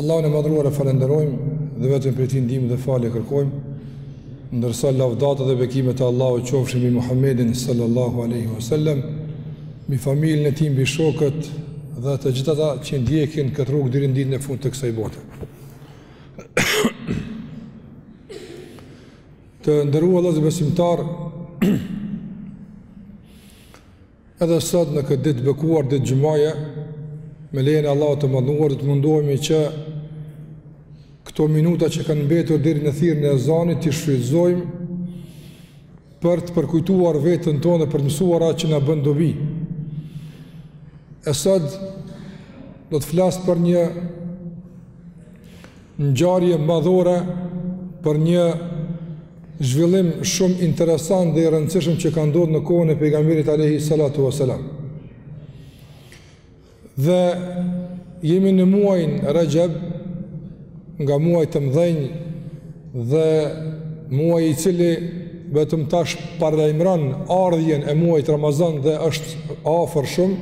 Allahun e madhëruar e falenderojmë dhe vetëm prej tij ndihmë dhe falje kërkojmë. Ndërsa lavdatat dhe bekimet e Allahut qofshin mbi Muhammedin sallallahu alaihi wasallam, mbi familjen e tij, mbi shokët dhe të gjithë ata që ndjekin këtë rrugë deri në ditën e fundit të kësaj bote. Të nderuar vëllezër besimtarë Edhe sot në këtë ditë të bekuar ditë xhumaje me lejen e Allahut të madhëruar do të mundohemi që këto minuta që kanë mbetur deri në thirrjen e ezanit t'i shfrytëzojmë për të përkujtuar veten tonë e për mësuar atë që na bën dobi. E sot do të flas për një Ngjarje madhore për një zhvillim shumë interesant dhe i rëndësishëm që ka ndodh në kohën e pejgamberit alayhi salatu wasalam. Dhe jemi në muajin Rexheb, nga muajt e mëdhenj dhe muaj i cili vetëm tash paralajmëron ardhjen e muajit Ramazan dhe është afër shumë.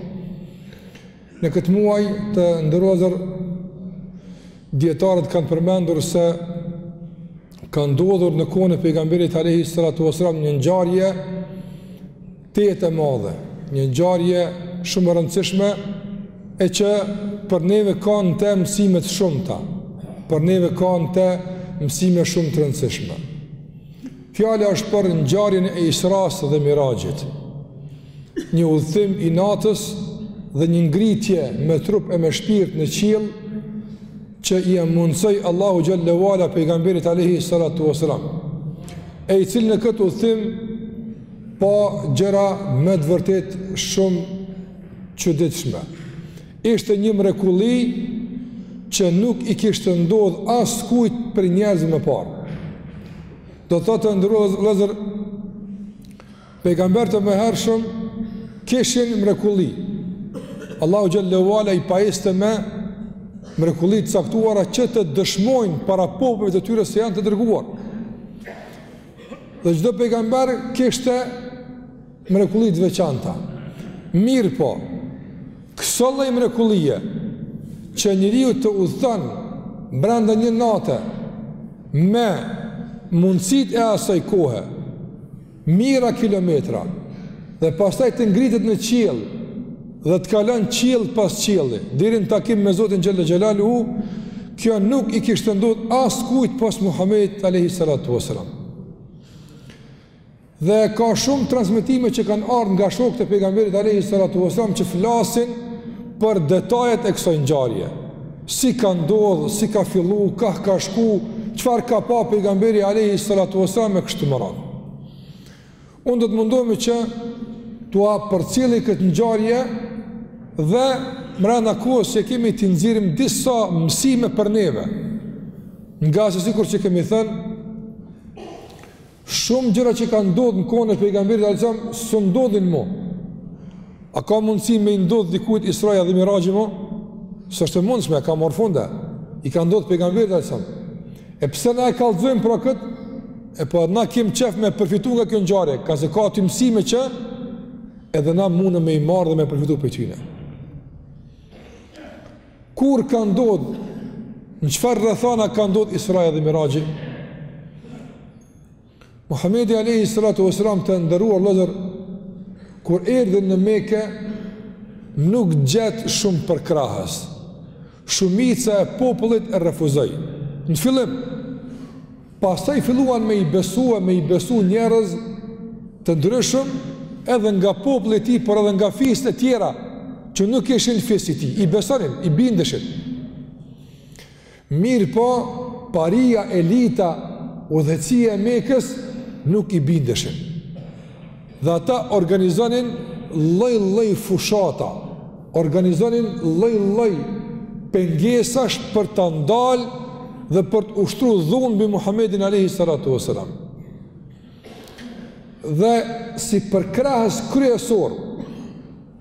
Në këtë muaj të nderuar vëllezër, dijetarët kanë përmendur se ka ndodhur në kohën e pejgamberit alayhi salatu wasalam një ngjarje tejet e madhe, një ngjarje shumë e rëndësishme e që për neve ka në te mësime të shumta, për neve ka në te mësime shumë të rëndësishme. Fjala është për ngjarjen e Israsë dhe Miraxhit. Një udhëtim i natës dhe një ngritje me trup e me shpirt në qiell që ia mundësoi Allahu xhel-le ue ala pejgamberit alayhi salatu wasalam. E i cili në këtë udhëtim pa gjëra me të vërtetë shumë të çuditshme. Ishte një mrekulli që nuk i kishte ndodh askujt prej njerëzve më parë. Do ta të nderuar vëllezër Pejgamberët e mëhershëm kishin mrekulli. Allahu xhel-le ue ala i pajiste me mrekulli të caktuara që të dëshmojnë para popujve të tyre se janë të dërguar. Dhe çdo pejgamber kishte mrekulli të veçanta. Mirëpo, kësollojë mrekullie që njeriu të udhëton brenda një nate me mundësitë e asaj kohe, mijëra kilometra dhe pastaj të ngritet në qiell dhe të kalon qiell pas qielli deri në takim me Zotin xhel-le xhelaluhu kjo nuk i kishte ndodh askujt pos Muhamedit alayhi salatu wasalam dhe ka shumë transmetime që kanë ardhur nga shokët e pejgamberit alayhi salatu wasalam që flasin për detajet e kësaj ngjarje Si ka ndodhë, si ka fillu, kah ka shku, çfarë ka pa pejgamberi alayhi salatu wasalam e kështu me radhë. Unë do të mundohem që t'jua përcjelli këtë ngjarje dhe mrena kohës që kemi t'i nxjerrim disa mësime për neve. Ngase sikurqë kemi thënë, Shumë gjëra që kanë ndodh në kohën e pejgamberit alayhis salam s'do ndodhin mo. A ka mundësi me i ndodh dikujt Israja dhe Miraxhi mo? S'osht e mundshme, ka marrë fund, i ka ndodh pejgamberit alayhis salam. E pse na e kallxojmë pra këtë? E po na kemi qejf me përfitu nga kjo ngjarje, ngase ka aty mësime që edhe na mund me i marrë dhe me përfitu prej tyne. Kur ka ndodh? Në çfarë rrethana ka ndodh Israja dhe Miraxhi? Muhamedi alayhi salatu wasalam të nderuar vllezër, kur erdhi në Mekë nuk gjet shumë përkrahës. Shumica e popullit e refuzoi. Në fillim Pastaj filluan me i besu e me i besu njerëz të ndryshëm edhe nga populli i tij, por edhe nga fiset e tjera që nuk ishin fis i tij. I besonin, i bindeshin. Mirëpo, paria, elita, udhëheqësia e Mekës nuk i bindeshin. Dhe ata organizonin lloj-lloj fushata, organizonin lloj-lloj pengesash për ta ndal dhe për të ushtru dhunë mbi Muhamedin alayhi salatu wasalam. Dhe si përkrahës kryesor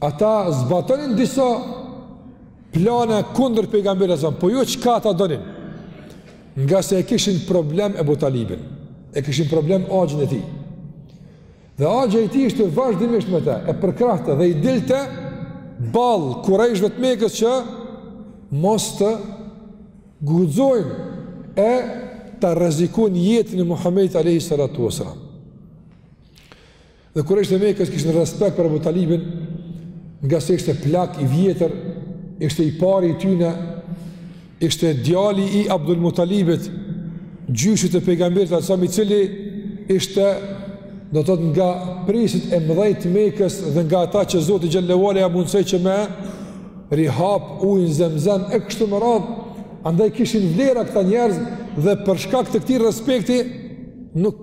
Ata zbatonin disa plane kundër pejgamberit alayhis salam, po jo çka ata donin. Ngase e kishin problem Ebu Talibin, e kishin problem axhën e tij. Dhe axha i tij ishte vazhdimisht me të, e përkrahte dhe i dilte ballë kurejshëve të Mekës që mos të guxojnë e t'ia rrezikojnë jetën e Muhamedit alayhi salatu wasalam. Dhe kurejshët e Mekës kishin respekt për Ebu Talibin, ngase ishte plak i vjetër, ishte i pari i tyne, ishte djali i Abdul Mutalibit, gjyshit të pejgamberit alayhis salam, i cili ishte do thotë nga prijësit e mëdhej të Mekës dhe nga ata që Zoti Xhele we ala ia mundësoi që me rihap ujin zemzem e kështu me radhë, andaj kishin vlera këta njerëz dhe për shkak të këtij respekti nuk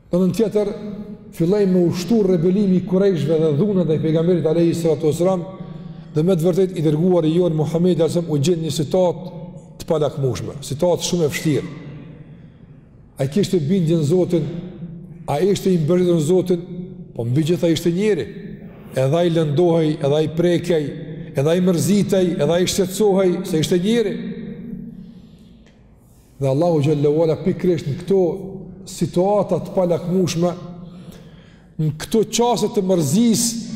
Në anën tjetër, filloi me u shtu rebelimi i kurejshëve dhe dhuna ndaj pejgamberit alayhi salatu wasalam, dhe me të vërtetë i dërguar i jonë Muhamedi alayhi u gjen një situatë të palakmushme, situatë shumë e vështirë. Ai kishte bindje në Zotin, ai ishte i mbështetur në Zotin, po mbi gjitha ishte njeri. Edhe ai lëndohej, edhe ai prekej, edhe ai mërzitej, edhe ai shqetësohej se ishte njeri. Dhe Allahu xhelle ue ala pikërisht në këto situata të palakmushme, në këto çaste të mërzisë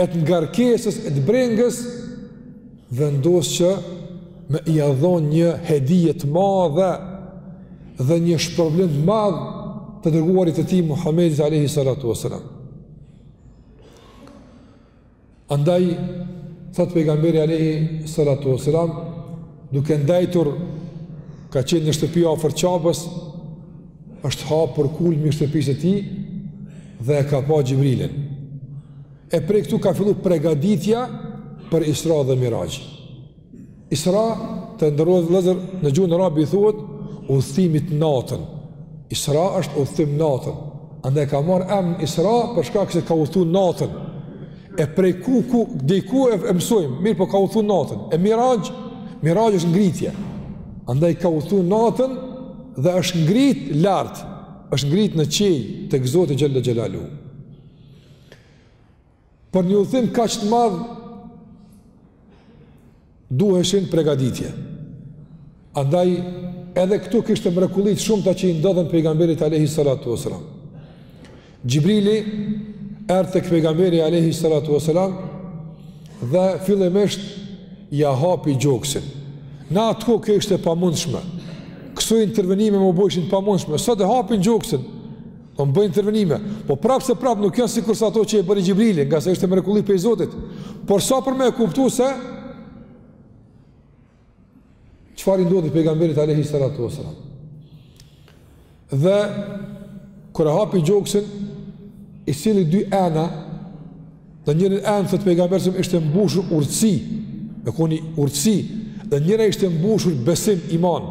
e të ngarkesës e të brengës vendos që me ia dhon një hedie të madhe dhe një shpërblim të madh të dërguarit të tij Muhamedit alayhi salatu wasalam. Andaj, thotë pejgamberi alayhi salatu wasalam, duke ndejtur ka qenë në shtëpi afër Qabes, është hapur kulmi i shtëpisë së tij dhe e ka pa Xhibrilin. E prej këtu ka fillu pregaditja për Isra dhe Miraxh. Isra, të nderuar vllezër, në gjuhën arabe i thuhet, udhëtimit natën. Isra është udhëtim natën. Andaj ka marrë emrin Isra, për shkak se ka udhëtu natën. E prej ku, ku, dej ku e, e mësojmë, mirëpo ka udhëtu natën. E miraxh, miraxh është ngritje. Andaj ka udhëtu natën dhe është ngrit lart, është ngrit në qiell tek Zoti xhelle xhelaluhu. për një udhëtim kaq të madh duheshin pregaditje. Andaj edhe këtu kishte mrekulli të shumta që i ndodhën pejgamberit alayhi salatu wasalam. Xhibrili erdhi tek pejgamberi alayhi salatu wasalam dhe fillimisht ia hapi gjoksin. Në atë kohë kjo ishte e pamundshme. Këso intervenime me u bo ishin pamundshme. Sot e hapin gjoksin. Domethënë bëjnë intervenime, po prapë se prapë nuk janë sikurse ato që i bëri Xhibrili, ngase ishte mrekulli prej Zotit. Por sa për me e kuptu se çfarë i ndodhi pejgamberit alayhi salatu wasalam. Dhe kur e hapi gjoksin, i solli dy ena, në njërën enë thotë pejgamberi ishte mbushur urtësi, me koni urtësi, dhe njëra ishte mbushur besim iman.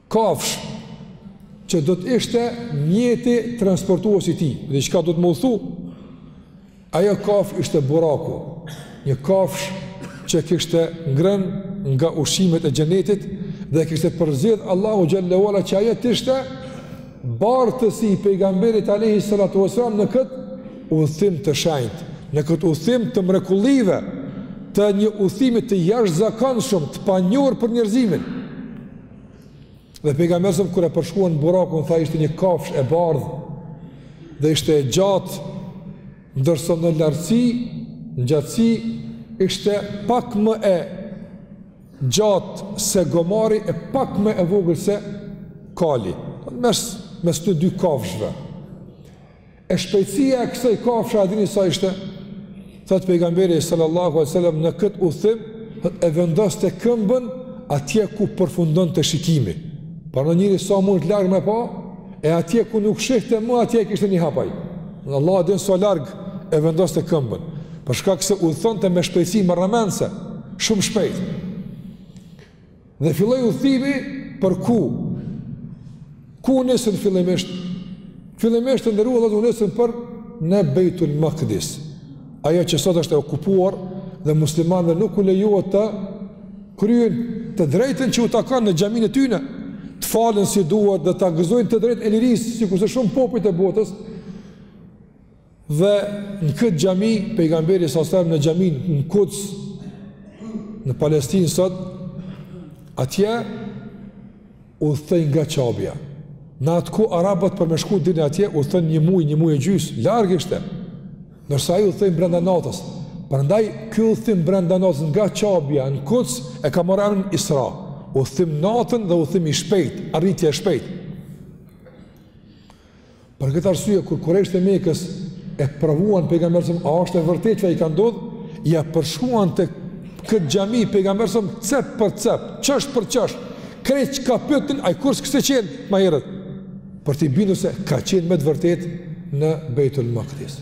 Kafshë që do të ishte mjeti transportues i tij, diçka duhet me udhëtu? Ajo kafshë ishte buraku, një kafshë që kishte ngrën nga ushqimet e xhenetit dhe e kishte përzgjedh Allahu xhelle ue ala që ajo të ishte bartësi i pejgamberit alayhi salatu wasallam në kët udhëtim të shenjtë, në kët udhëtim të mrekullive, të një udhëtimi të jashtëzakonshëm, të panjohur për njerëzimin. Dhe pejgamberi sallam kur e përshkruan burakun tha ishte një kafshë e bardhë dhe ishte e gjatë ndërsa në lartësi në gjatësi ishte pak më e gjatë se gomari e pak më e vogël se kali mes mes të dy kafshëve E shpejtësia e kësaj kafshe a dini sa ishte? Thotë pejgamberi sallallahu alaihi wasallam në këtë udhëtim thotë e vendoste këmbën atje ku përfundonte shikimi. Pra njeri sa munet larg me pa, e atje ku nuk shihte më atje kishte një hap ai. Allahu e din sa larg e vendoste këmbën. Për shkak se udhëtonte me shpejtësi marramendëse, shumë shpejt. Dhe filloi udhëtimi për ku? Ku u nisën fillimisht? Fillimisht të nderuar ata u nisën për në Bejtul Makdis. Ajo që sot është e okupuar dhe muslimanëve nuk u lejohet ta kryejnë të drejtën që u takon në xhaminë e tyne, të falen si duhet dhe ta gëzojnë të drejtën e lirisë, sikurse shumë popujt e botës, Dhe në këtë xhami pejgamberi sallam në xhaminë në Kuds në Palestinë sot atje udhëtoi nga Qabja. Në atë kohë arabët për me shku deri atje, udhëtonin një muj, një muj e gjysë, larg ishte. Ndërsa ai udhëtoi brenda natës. Prandaj, ky udhëtim brenda natës nga Qabja në Kuds, e ka marrë emrin Isra. Udhëtim natën dhe udhëtim i shpejtë, arritje e shpejtë. Për këtë arsye kur kurejshët e Mekës e provuan pejgamberin, a është e vërtetë që i ka ndodh? Ia përshkruante këtë xhami pejgamberi cep për cep, qosh për qosh. Krejt çka pytën, ai kurrë s'kishte qenë ma herët. Për t'i bindur se ka qenë me të vërtetë në Beitul Maqdis.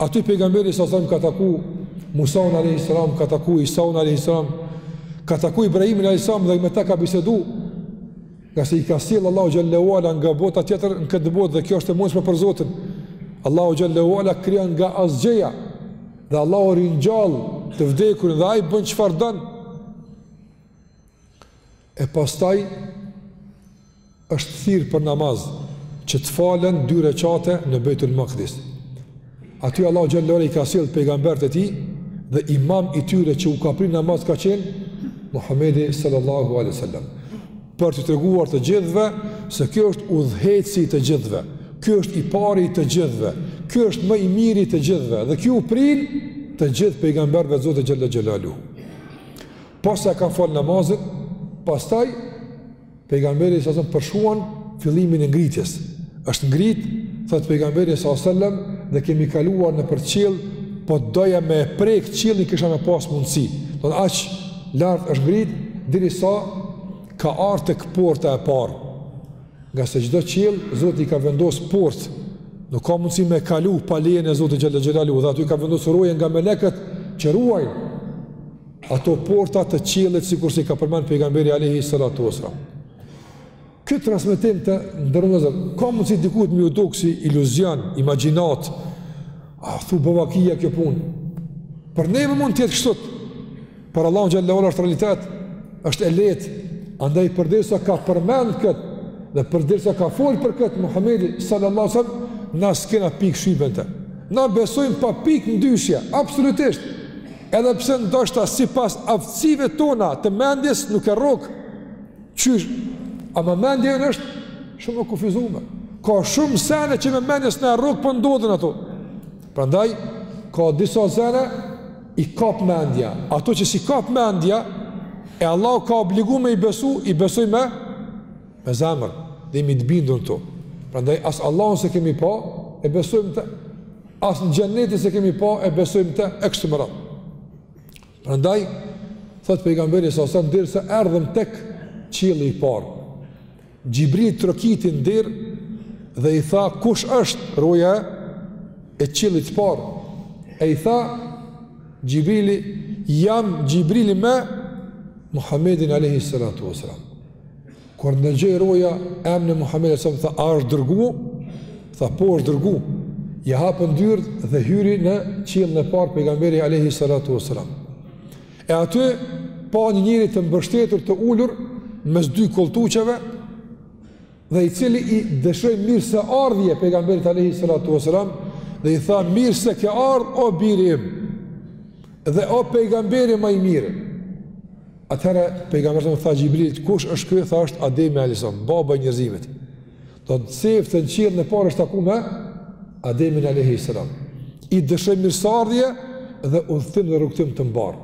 Aty pejgamberi sallam ka taku Musan alayhi salam, ka taku Isan alayhi salam, ka taku Ibrahimin alayhi salam dhe me ta ka bisedu. Ngase i ka sjell Allahu xhallahu ala nga bota tjetër në këtë botë dhe kjo është e mundshme për Zotin. Allahu xhallahu ala krijon nga asgjëja dhe Allahu ringjall të vdekurin dhe ai bën çfarë don. E pastaj është thirr për namaz që të falen dy reqate në Bejtul Makdis. Aty Allahu xhel-le xhelaluhu i ka sjellë pejgamberët e tij dhe imam i tyre që u ka pri në namaz ka qenë Muhammedi sallallahu alai sallam. Për t'i treguar të gjithëve se ky është udhëheqësi i të gjithëve, ky është i pari i të gjithëve, ky është më i miri i të gjithëve dhe ky u prin të gjithë pejgamberëve të Zotit xhel-le xhelaluhu. Pasi e kanë fal namazin, pastaj pejgamberi salam përshkruan fillimin e ngritjes. Është ngrit, thot pejgamberi sa sallam, dhe kemi kaluar nëpër qiell, po doja me e prek qiellin kisha me pas mundsi. Do të aq lart është ngrit derisa ka ardh tek porta e parë. Ngase çdo qiell Zoti i ka vendos portë. Nuk ka mundësi me kalu pa lejen e Zotit xhele xhelaluhu, dhe aty ka vendos roje nga melekët që ruajnë Ato porta të qiellit sikurse i ka përmend pejgamberi alayhi salatu wasallam. Ky transmetim të nderuar vëllezër, ka mundësi dikujt me ju dok si iluzion, imagjinatë. A thu bo vakia kjo punë? Për neve mund të jetë kështu. Për Allahun xhele ue ala është realitet, është e lehtë. Andaj përderisa ka përmend kët dhe përderisa ka fol për kët Muhamedi sallallahu alaihi wasallam, na s'kena pikëçypetje. Na besojmë pa pikë ndyshje, absolutisht. Edhe pse ndoshta sipas aftësive tona të mendjes nuk e rrok qysh, ama mendja jonë është shumë e kufizume. Ka shumë sene që me mendje s'na e rrok po ndodhin ato. Prandaj ka disa sene i kap mendja. Ato që s'i kap mendja e Allahu ka obligu me i besu, i besojmë me zemër dhe jemi të bindun këtu. Prandaj as Allahun s'e kemi pa, e besojmë të As xhenetin s'e kemi pa e besojmë të e kështu me radhë. Prandaj thot pejgamberi sa sa derisa erdhëm tek qielli i parë. Xhibrili trokiti n'derë dhe i tha kush është roja e qiellit të parë. E i tha Xhibrili jam Xhibrili me Muhammedin alayhi salatu wasalam. Kur ndëgjoi roja emrin e Muhamedit sa më tha a është dërgu, tha po është dërgu, ia hapën dyert dhe hyri në qiellin e parë pejgamberi alayhi salatu wasalam. E aty pa një njeri të mbështetur të ulur mes dy kolltuqeve dhe i cili i dëshiroi mirëseardhje pejgamberit alayhi salatu wasalam dhe i tha mirë se ke ardh o biri im dhe o pejgamberi ma i mirë. Atëherë pejgamberi sa i tha Xhibrilit, kush është ky? Tha është Ademi alayhis salam, baba i njerëzimit. Do të thotë te n'qiellin e parë është taku me Ademin alayhis salam. I dëshiroi mirëseardhje dhe udhëtim dhe rrugëtim të mbarë.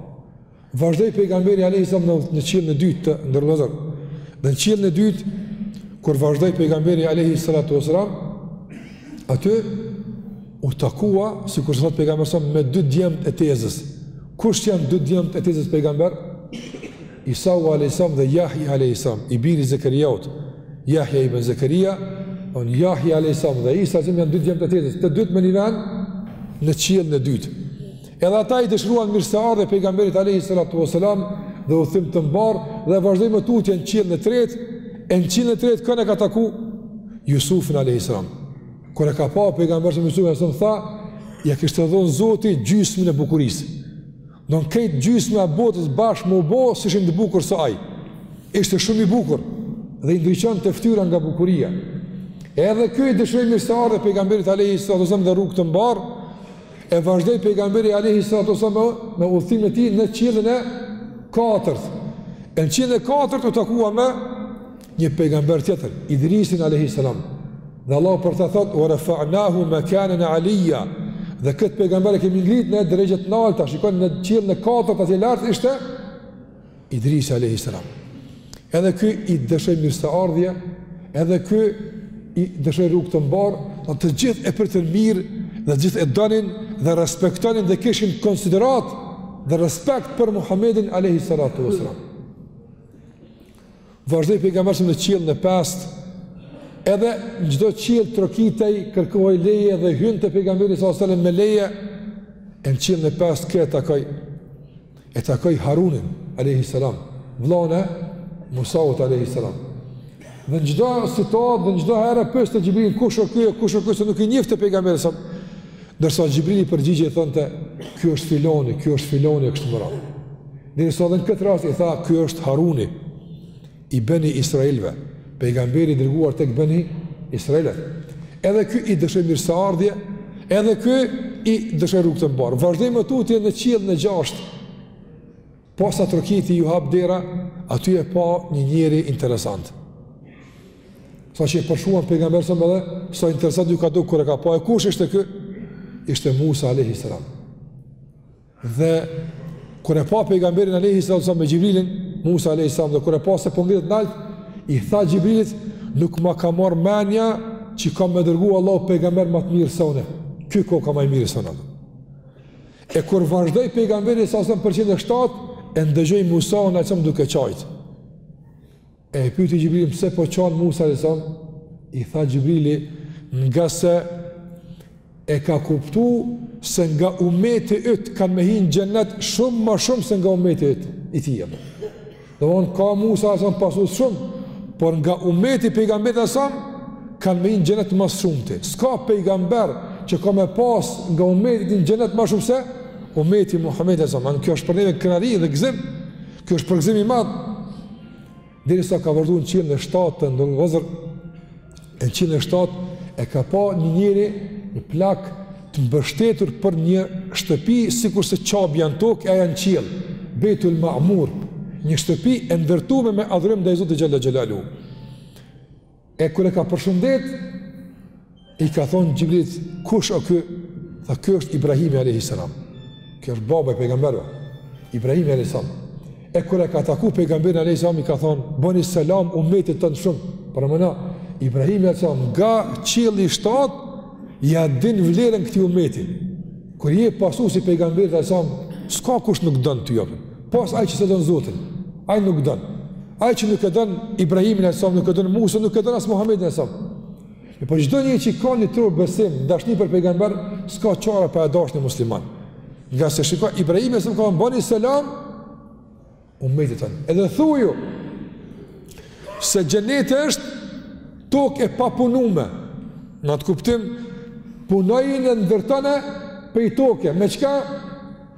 Vazhdoi pejgamberi alayhis salam në në qiellin e dytë të nderuar vëllezër. Në qiellin e dytë kur vazhdoi pejgamberi alayhis salatu wasalam aty U takua, sikurse thotë pejgamberi a.s., me dy djemtë e tezës. Kush janë dy djemtë e tezës pejgamber? Isau a.s. dhe Jahja a.s. i biri Zekeriaut, Jahja ibn Zekeria, on Jahja a.s. dhe Isa janë dy djemtë e tezës. Të dytë me një ven në qiellin e dytë. Edhe ata i dëshiruan mirëseardhje pejgamberit a.s. dhe udhëtim të mbarë dhe vazhdoi më tutje në qiellin e tretë, e në qiellin e tretë kon e ka taku Jusufin a.s. Kur e ka pa pejgamberi a.s. Jusufin a.s. tha, ja kishte dhon Zoti gjysmën e bukurisë. Don krejt gjysma e botës bashkë me u bo s'ishin të bukur sa ai. Ishte shumë i bukur dhe i ndriçonte fytyra nga bukuria. Edhe ky i dëshiroi mirëseardhje pejgamberit alejhi salatu wasalam dhe rrugë të mbarë, e vazhdoi pejgamberi alejhi salatu wasalam me, me udhëtimin e tij në qiellin e katërt. E në qiellin e katërt u takua me Një pejgamber tjetër, Idrisin alejhi selam, dhe Allahu për ta thotë wa rafa'nahu makanan 'aliyya. Dhe këtë pejgamber e kemi ngrit në derexhe të nalta, shikoni në qiellin e katërt atje lart ishte Idrisi alejhi selam. Edhe ky i dëshiroi mirëseardhje, edhe ky i dëshiroi rrugë të mbarë, do të gjithë e pritën mirë, dhe të gjithë e donin dhe respektonin dhe kishin konsiderat dhe respekt për Muhammedin alejhi salatu wasalam. Vazhdoi pejgamberi a.s. në qiellin e pestë, edhe në çdo qiell trokitej, kërkohej leje dhe hynte pejgamberi a.s. me leje. Në qiellin e pestë kë e takoi? E takoi Harunin alayhi salam, vllon e Musaut alayhi salam. Dhe në çdo situatë dhe në çdo herë pyeste Xhibrilin kush është ky, kush është ky se nuk i njihte pejgamberi sa. Ndërsa Xhibrili përgjigjej, i thonte, ky është filoni, ky është filoni e kështu me radhë. Derisa edhe në këtë rast i tha, ky është Haruni i beni Israilëve, pejgamberi i dërguar tek beni Israilët. Edhe ky i dëshiroi mirëseardhje, edhe ky i dëshiroi rrugë të mbarë. Vazhdoi më tutje në qiellin e gjashtë. Posa trokiti ju hap dera, aty e pa një njeri interesant. Saqë e përshkruan pejgamberi a.s. edhe, sa interesant ju ka dok kur e ka pa, e kush ishte ky? Ishte Musa a.s. Dhe kur e pa pejgamberin a.s. me Xhibrilin, Musa a.s. dhe kur e pa se po ngritet nalt, i tha Xhibrilit, nuk ma ka marrë menja që ka me dërgu Allah pejgamber ma të mirë se unë. Ky koka ma i mirë se unë. E kur vazhdoi pejgamberi a.s. për qiellin e shtatë e ndëgjoi Musan a.s. duke qajt. E pyeti Xhibrilin pse po qan Musa a.s.? I tha Xhibrili ngase e ka kuptu se nga umeti yt kanë me hi në xhennet shumë ma shumë se nga umeti yt i tij. Edhe umet ka Musa asan pasus shumë, por nga umeti i pejgamberit asan, kanë me hi n'gjenet mas shumti. S'ka pejgamber që ka me pas nga umeti i tij n'gjenet ma shumë se, umeti i Muhammedit asan. E kjo është për neve krenari dhe gëzim, kjo është përgëzim i madh. Derisa ka vazhdu në qiellin e shtatë të ndërë vëzër, E n'qiellin e shtatë e ka pa një njeri një plak të mbështetur për një shtëpi sikurse Qabja në tokë e ajo në qiell, Bejtul Ma'mur, një shtëpi e ndërtuar me adhurim ndaj Zotit xhelle xhelaluhu. E kur e ka përshëndet, i ka thonë Gjibrilit, kush o ky? Tha, ky është Ibrahimi a.s. Ky është baba i pejgamberve. Ibrahimi a.s. E kur e ka taku pejgamberin alayhis salam i ka thon, "Boni selam umetit tond shumë." Pra mendo Ibrahimi alayhis salam, "Nga qielli i shtat ja din vlerën këtij umeti." Kur je pasues i pejgamberit alayhis salam, s'ka kush nuk t'don ty jo. Pos ai që s'e don Zotin, ai nuk t'don. Ai që nuk e don Ibrahimin alayhis salam, nuk e don Musa, nuk e don as Muhamedin alayhis salam. E po çdo njeri që ka një trohë besim, dashni për pejgamber, s'ka çare pa e dasht një musliman. Ngase shiko, Ibrahimi a.s. ka thonë boni selam, umetit tond. Edhe thuju, se gjeneti është tokë e papunume, në atë kuptim, punone e ndërtone prej toke, me çka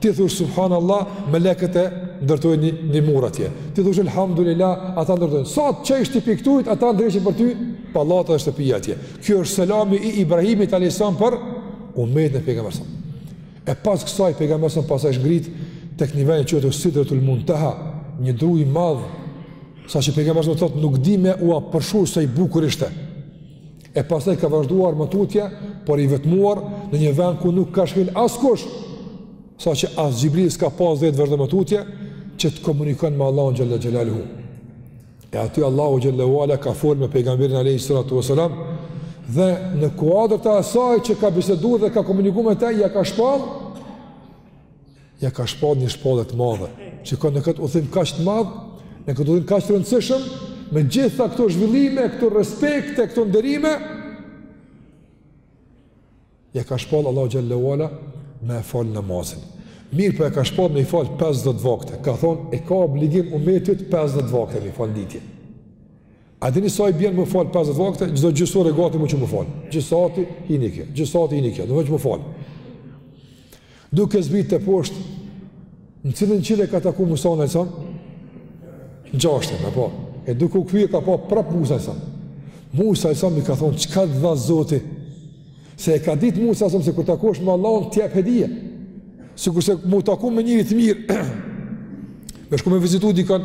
Ti thush subhanallah, melekët e ndërtojnë një, një mur atje. Ti thush elhamdulillah, ata ndërtojnë. Sa qesh ti pikë tjetër, ata ndreqin për ty pallata e shtëpia atje. Ky është selami i Ibrahimit alayhis salam për umetin e pejgamberit. E pas kësaj pejgamberi pastaj është ngrit tek një vend që quhet Sidratul Muntaha, një dru i madh, saqë pejgamberi thotë nuk di me ua përshkru sa i bukur ishte. e pastaj ka vazhduar më tutje, por i vetmuar në një vend ku nuk ka shkel askush, saqë as Gjibrili s'ka pas leje të vazhdon më tutje, që të komunikon me Allahun Gjelle Gjelaluhu. E aty Allahu Gjelle ue ala ka fol me pejgamberin Alejhi Salatu Veselam, dhe në kuadër të asaj që ka bisedu dhe ka komuniku me te, ja ka shpal, Ja ka shpall një shpallje të madhe, çka në këtë udhtim kaq të madh, në këtë udhtim kaq të rëndësishëm, me gjitha këto zhvillime, këto respekte, këto nderime, ja ka shpall Allahu Gjelle ue ala me e falë namazin. Mirëpo ia ka shpall me i falë 50 vakte, ka thonë e ka obligim umetit 50 vakte me i falë n'ditë. A e dini sa i bjen me fal pesëdhjetë vakte, çdo gjysë ore gati me u çu me u fal. Gjysë sati hajt, gjysë sati hajt, çu me u fal. Duke zbrit teposhtë, në cilin qiell e ka taku Musan alesan? Gjashtën, apo? E duke u kthy e ka pa prap Musan alesan. Musa alesam i ka thonë, çka t'dha zoti? Se e ka ditë Musa alejhi selam se kur takosh me Allahun të jep hedije. Sikurse m'u taku me njëri të mirë. Me shku me vizitu dikon,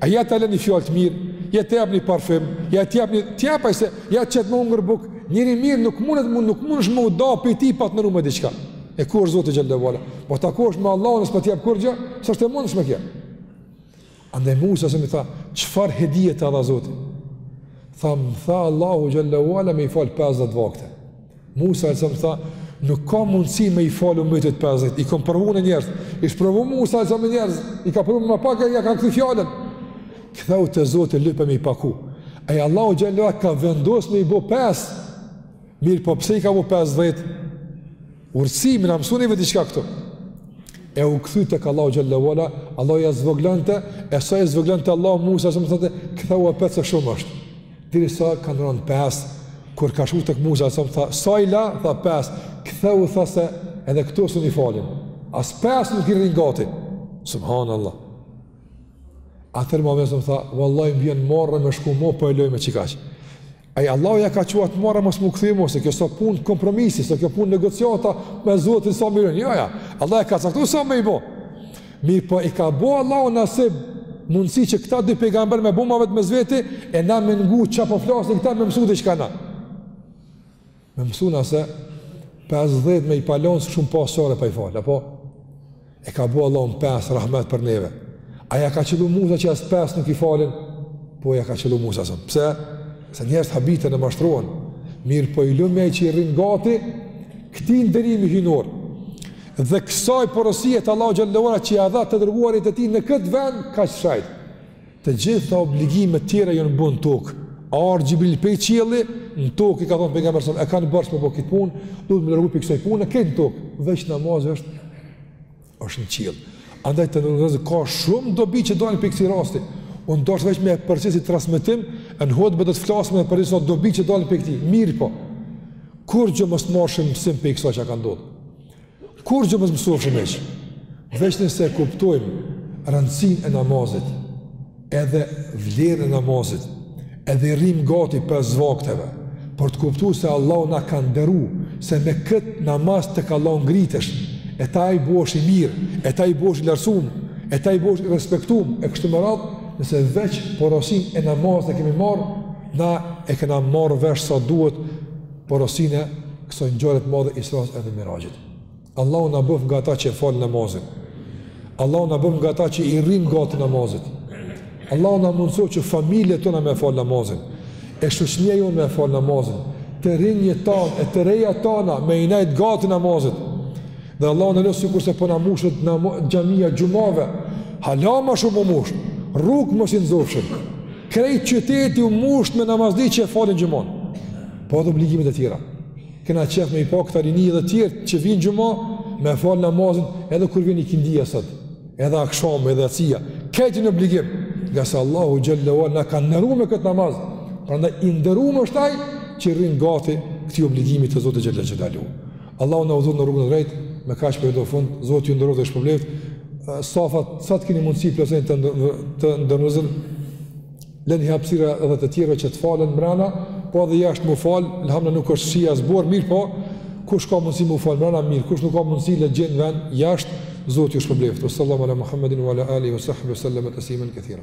a ja ta le një fjalë të mirë, ja të jep një parfum, ja të jep një, t'jep najsen, ja të qet me hongër bukë, njëri i mirë nuk mundet, nuk mundesh me u da prej tij pa t'nderu me diçka. E ku është Zoti xhel-le ve ala? Po takosh me Allahun e s'po t'jep kurgjë, s'është e mundshme kjo. Andaj Musa alejhi selam i tha, çfarë hedije ta dha Zoti? Tha, më tha Allahu xhel-le ve ala me i falë 50 vakte. Musa alejhi selam tha, nuk ka mundësi me i falë ymeti yt 50, i kom provu unë njerëzit, i sprovu Musa alejhi selam njerëzit, i ka provu me pak e ia ka kthy fjalën. Ktheu te Zoti lype me i paku. E Allahu xhel-le ve ala ka vendos me i bo 5, Mirëpo pse i ka bu 50? Urtësi, me na mësu neve diçka këtu. E u kthy tek Allahu xhel-le ve ala, Allahu ia zvoglonte, e sa ia zvoglonte Allahu, Musa alejhi selam thoshte, ktheu apet se shumë është. Derisa kanë ra në 5, kur ka shku tek Musa alejhi selam, tha, sa i la, tha 5, ktheu tha se edhe këto s'un i falin. As 5 nuk i rrinë gati. Subhanallah. Atër Muhamedi alejhi selam tha, vallahi më vjen marre me shku mo, po e lo me qikaq. Ej, Allahu ia ka çu atë marre mos me u kthy mo, se kjo s'o punë të kompromisi, s'o kjo punë negociata me Zotin sa mirën. Jo, jo, Allahu e ka caktu sa me i bo. Mirëpo i ka bo Allahu nasib mundësi që këta dy pejgamberë me bu muhabet mes veti, e na me ngu ça po flasin këta me mësu diçka na. Me mësu na se 50 me i pa lonë s'kishim pasë çare pa i falë, apo? E ka bo Allahu në 5, rahmet për neve. A ia ka qëllu Musa që as 5 nuk i falin? Po ia ka qëllu Musa alejhi selam. Pse? Se njerëzit habiten e mashtrohen. Mirëpo i lumi ai që i rrin gati këtij nderimi hyjnor. Dhe kësaj porosie t'Allahut xhel-le ve ala që ia dha të dërguarit e tij në këtë vend kaq të shejtë. Të gjitha obligimet tjera jonë bu n'tokë. A ardh Xhibrili pej qielli, në tokë i ka thonë Pejgamberit alejhi selam, e kanë borxh me bo këtë punë, duhet me u largu prej kësaj pune, e krejt në tokë, veç namazi është, është në qiell. Andaj të nderuar, ka shumë dobi që dalin prej këtij rasti, unë desha veç me e përcjellë si transmetim, e në hutbe do të flasim edhe për disa dobi që dalin prej këtij, mirëpo, kurgjo mos marrshim mësim prej kësaj ça ka ndodhë. Kurgjë mos mësofshim hiç, veç nëse e kuptojmë rëndësinë e namazit, edhe vlerën e namazit, edhe i rrimë gati pesë vakteve, për të kuptu se Allahu na ka nderu, se me këtë namaz tek Allahu ngritesh, e te ai bohesh i mirë, e te ai bohesh i vlerësum, e te ai bohesh i respektum, e kështu me radhë, nëse veç porosinë e namazit e kemi marrë, na e kena marrë vesh sa duhet, porosinë e kësaj ngjarje të madhe Israsë edhe Miraxhit. Allahu na bëftë nga ata që e falin namazin. Allahu na bëftë nga ata që i rrinë gati namazit. Allahu na mundësoftë që familjet tona me e fal namazin. E shoqnia jonë me e fal namazin. Të rinjtë tanë e të reja tana me i nejt gati namazit. Dhe Allahu na lashtë sikurse po na mushet xhamia xhumave. Hala më shumë u mushtë. Rrugët mos i nxofshim. Krejt qyteti u mushtë me namazli që e falin xhumanë. po edhe obligimet e tjera. Kena qejf me i pa këta të rinj dhe tjerët që vijnë n'xhuma, me fal namazin edhe kur vjen ikindia sot, edhe akshami, edhe jacia. Ta kenë obligim, ngase Allahu Xhelle Xhelaluhu na ka nderu me këtë namaz, prandaj i nderum është ai që i rrin gati këtij obligimi të Zotit Xhelle Xhelaluhu. Allahu na udhëzoftë në rrugën e drejtë, me kaq po përfundoj, Zoti ju nderoftë dhe shpërbleftë, safat, sa të kini mundësi plotësoni të, ndër, të nderuar vëllezër, lëni hapësirë edhe të tjerëve që të falen mbrana, po edhe jashtë m'u fal, elhamdulillah nuk është shi as borë, mirëpo, kush ka mundësi m'u fal mbrana, mirë, kush nuk ka mundësi le t'gjen ven jashtë, Zoti ju shpërbleftë. Sallallahu ala Muhammedin wa ala alihi wa sahbihi wa sallama tasliman kethira.